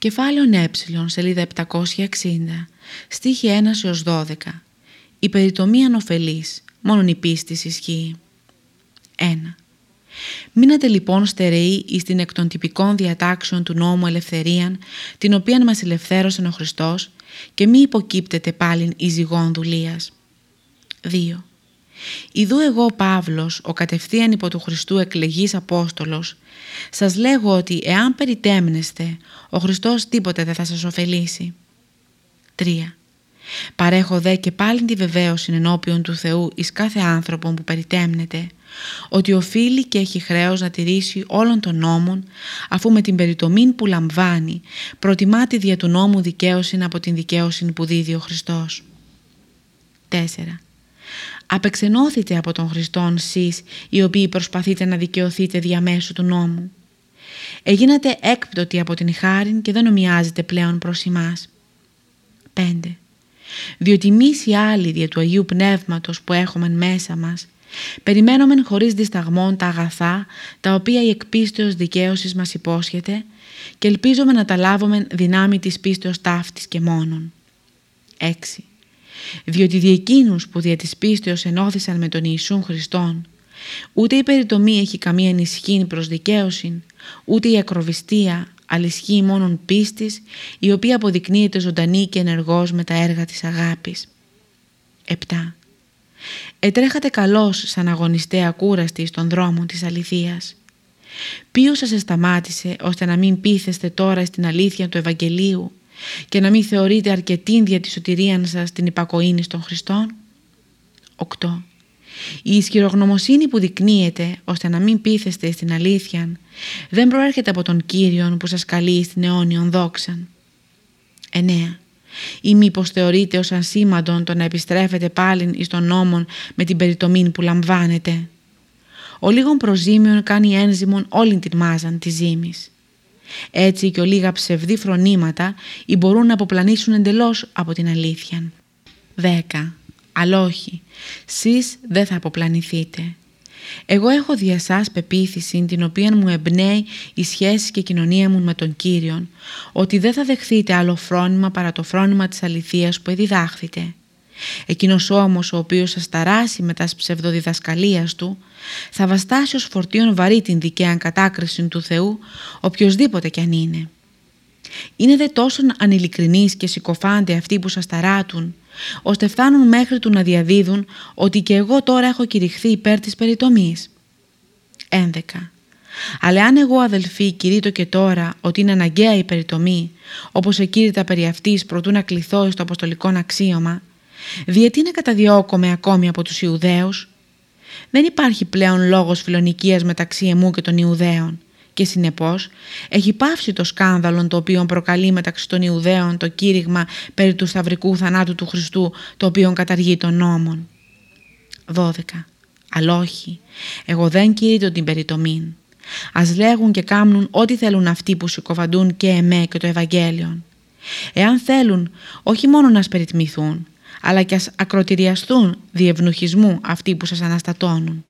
Κεφάλαιο Ε, σελίδα 760, στίχη 1 έως 12. Η περιτομή ανοφελής, μόνον η πίστη ισχύει. 1. Μείνατε λοιπόν στερεοί εις την εκ των τυπικών διατάξεων του νόμου ελευθερίαν, την οποία μας ελευθέρωσε ο Χριστός και μη υποκύπτετε πάλιν εις ζυγών δουλείας. 2. Ιδού εγώ Παύλος, ο κατευθείαν υπό του Χριστού εκλεγής Απόστολος, σας λέγω ότι εάν περιτέμνεστε, ο Χριστός τίποτε δεν θα σας ωφελήσει. 3. Παρέχω δε και πάλι τη βεβαίωση ενώπιον του Θεού εις κάθε άνθρωπον που περιτέμνεται, ότι οφείλει και έχει χρέος να τηρήσει όλων των νόμων, αφού με την περιτομήν που λαμβάνει προτιμά τη δια του νόμου δικαίωση από την δικαίωση που δίδει ο Χριστός. 4 απεξενώθητε από τον Χριστόν σεις οι οποίοι προσπαθείτε να δικαιωθείτε διαμέσου του νόμου. Εγίνατε έκπτωτοι από την χάριν και δεν ομοιάζετε πλέον προς εμάς. 5. Διότι εμείς οι άλλοι δια του Αγίου Πνεύματος που έχουμε μέσα μας, περιμένουμε χωρίς δισταγμόν τα αγαθά τα οποία η εκπίστεως δικαίωσης μας υπόσχεται και ελπίζουμε να τα λάβουμε δυνάμει της πίστεως ταύτης και μόνον. 6 διότι δι' εκείνους που δια της πίστεως ενώθησαν με τον Ιησούν Χριστόν, ούτε η περιτομή έχει καμία ενισχύει προς δικαίωση, ούτε η ακροβιστία, αλυσχύει μόνον πίστης, η οποία αποδεικνύεται ζωντανή και ενεργός με τα έργα της αγάπης. 7. Ετρέχατε καλώς σαν αγωνιστέ ακούραστοι στον δρόμο της αληθείας. Ποιος σας σταμάτησε ώστε να μην πείθεστε τώρα στην αλήθεια του Ευαγγελίου και να μην θεωρείτε αρκετή δια της σωτηρία σας την υπακοήνη των Χριστών. 8. Η ισχυρογνωμοσύνη που δεικνύεται ώστε να μην πείθεστε στην αλήθεια δεν προέρχεται από τον Κύριον που σας καλεί στην αιώνιον δόξαν. 9. Ή μήπως θεωρείτε ως ασήμαντον το να επιστρέφετε πάλιν εις τον νόμον με την περιτομή που λαμβάνετε. Ο λίγον προζήμιον κάνει ένζημον όλη την μάζαν της ζήμης. Έτσι και ο λίγα ψευδή φρονήματα ή μπορούν να αποπλανήσουν εντελώς από την αλήθεια. 10. Αλλά όχι, σεις δεν θα αποπλανηθείτε. Εγώ έχω δια σας πεποίθηση την οποία μου εμπνέει η σχέση και η κοινωνία μου με τον Κύριον ότι δεν θα δεχθείτε άλλο φρόνημα παρά το φρόνημα της αληθείας που εδιδάχθητε Εκείνος όμως ο οποίος σας ταράσει με τα ψευδοδιδασκαλίας του θα βαστάσει ως φορτίον βαρύ την δικαία κατάκριση του Θεού οποιοδήποτε κι αν είναι. Είναι δε τόσο ανηλικρινείς και συκοφάντε αυτοί που σας ταράτουν ώστε φτάνουν μέχρι του να διαδίδουν ότι και εγώ τώρα έχω κηρυχθεί υπέρ της περιτομής. 11. Αλλά αν εγώ αδελφοί κηρύττω και τώρα ότι είναι αναγκαία η περιτομή, όπως εκήρυτα περί αυτής προτού να κληθώ στο αποστολικό αξίωμα, διότι να καταδιώκομαι ακόμη από τους Ιουδαίους. Δεν υπάρχει πλέον λόγος φιλονικίας μεταξύ εμού και των Ιουδαίων και συνεπώς έχει πάυσει το σκάνδαλο το οποίο προκαλεί μεταξύ των Ιουδαίων το κήρυγμα περί του σταυρικού θανάτου του Χριστού το οποίο καταργεί τον νόμον. 12. Αλλά όχι, εγώ δεν κηρύττω την περιτομήν. Ας λέγουν και κάμνουν ό,τι θέλουν αυτοί που συκοφαντούν και εμέ και το Ευαγγέλιο. Εάν θέλουν όχι μόνο να σπεριτμηθούν, αλλά και ας ακροτηριαστούν διευνοχισμού αυτοί που σας αναστατώνουν.